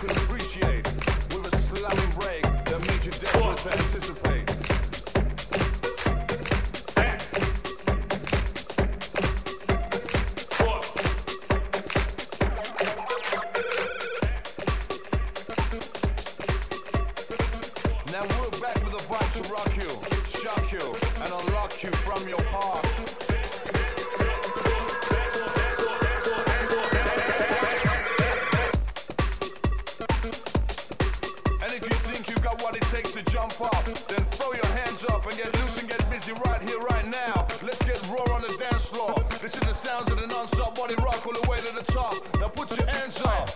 could appreciate with a slamming break that made you desperate to anticipate. What it takes to jump up, then throw your hands up and get loose and get busy right here, right now. Let's get raw on the dance floor. This is the sounds of the non-stop body rock all the way to the top. Now put your hands up.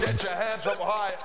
Get your hands up high.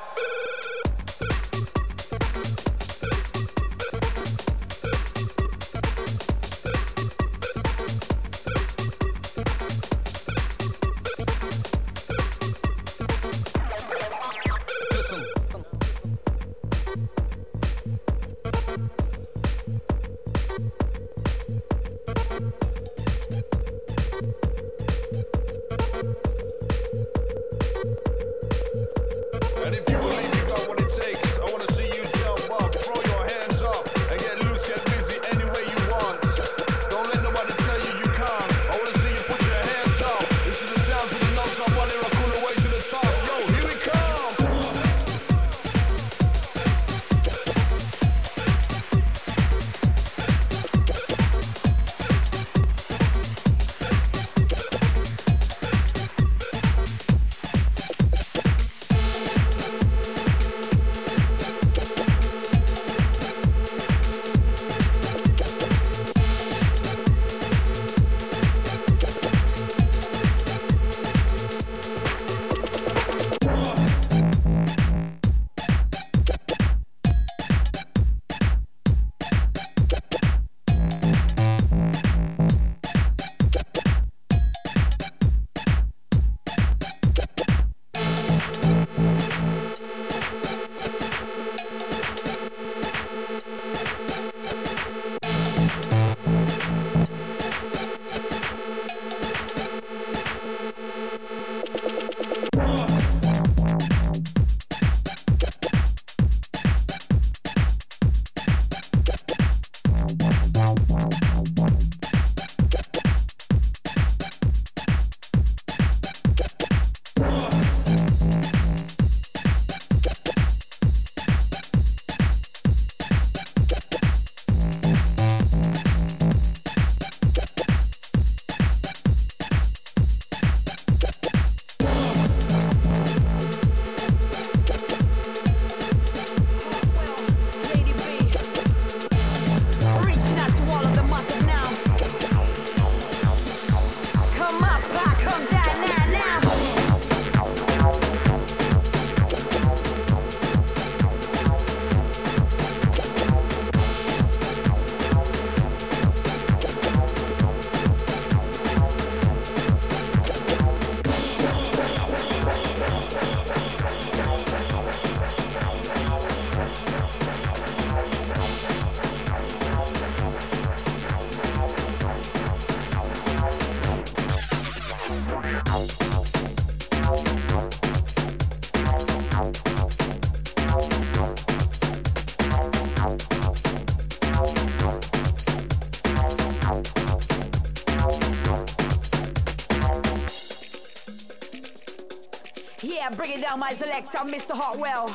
Down, my selector, Mr. Hartwell.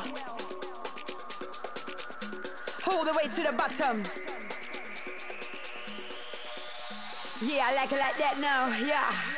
All the way to the bottom. Yeah, I like it like that now. Yeah.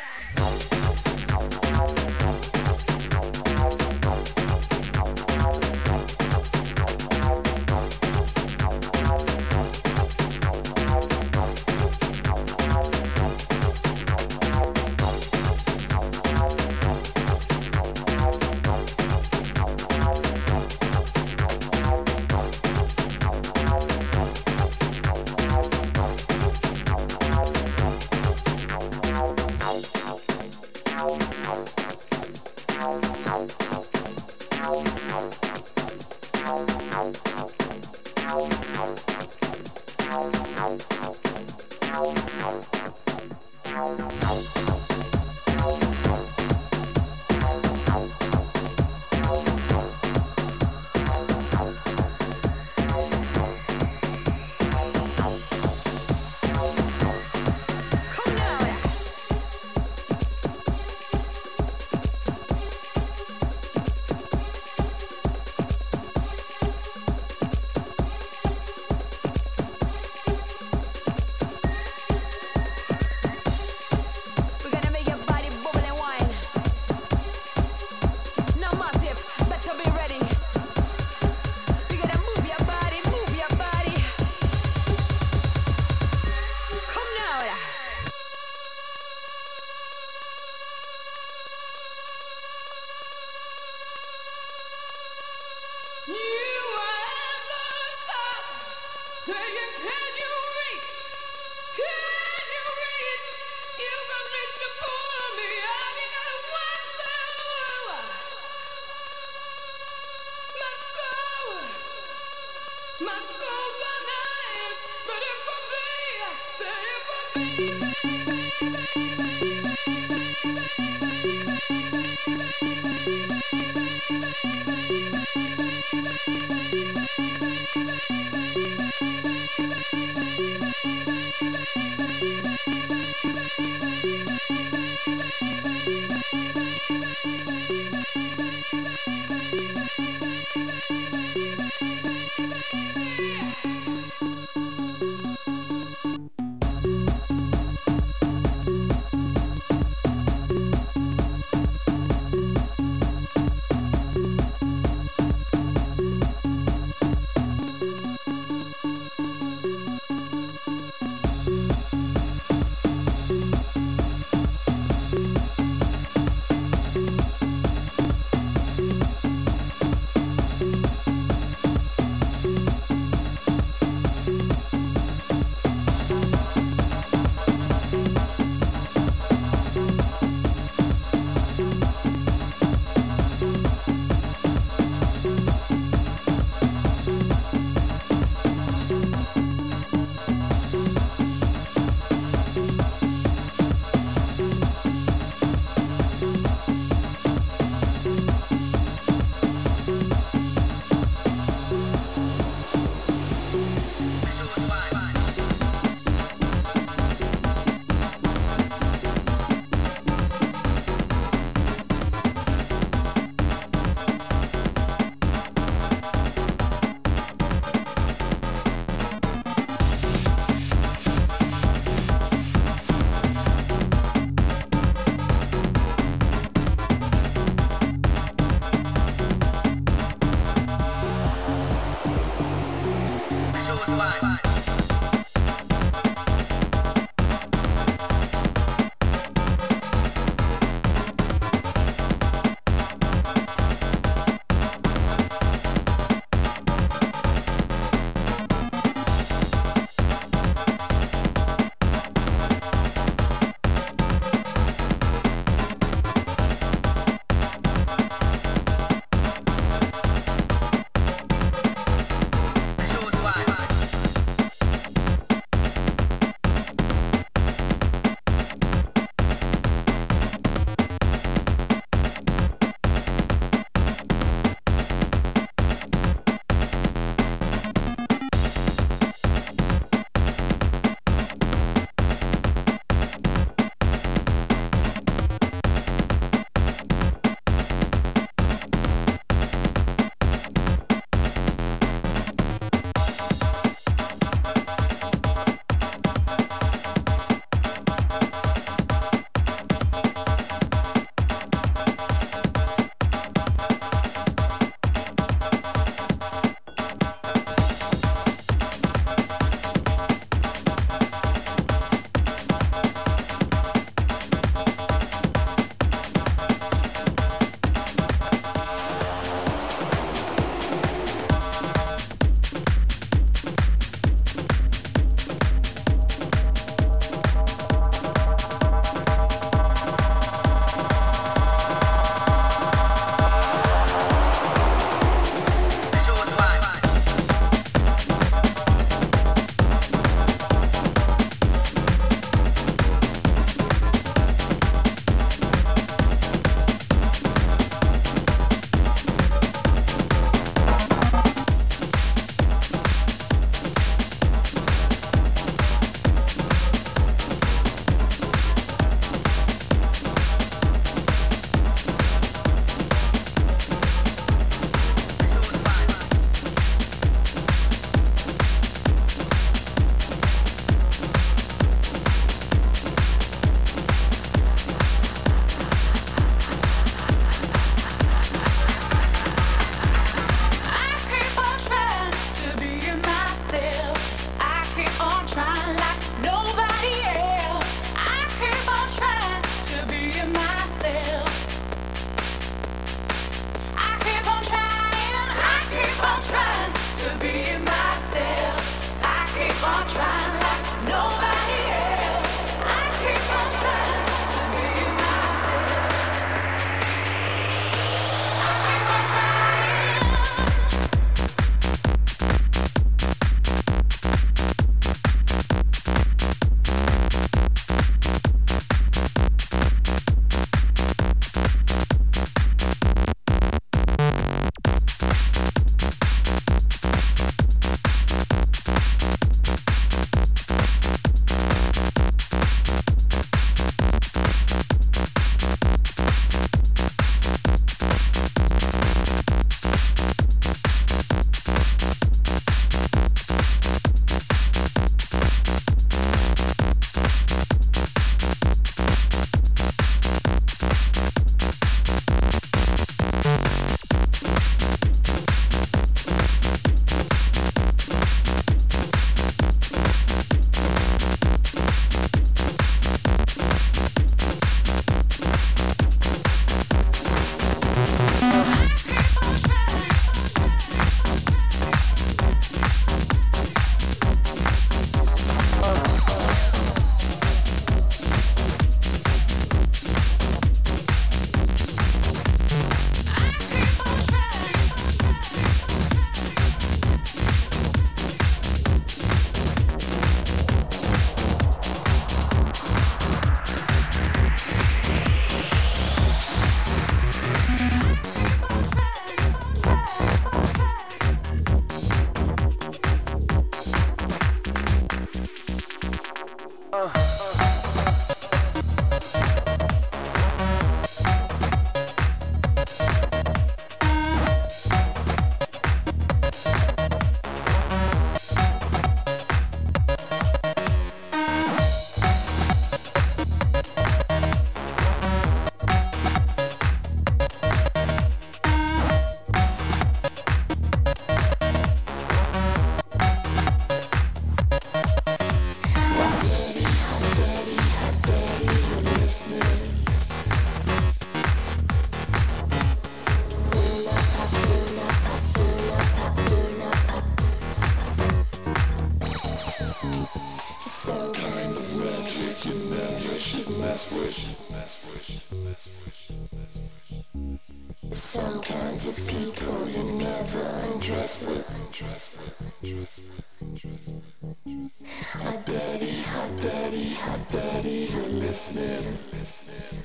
Hot daddy, hot daddy, you're listening.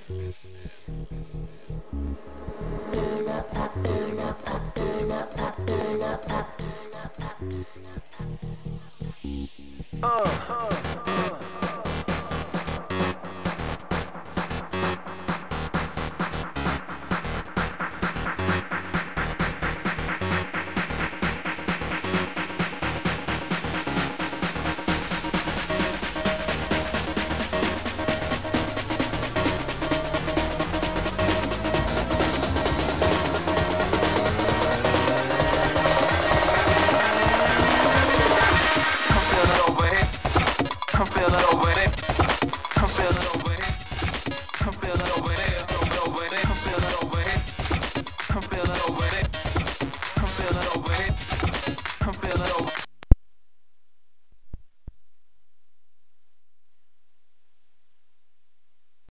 Burn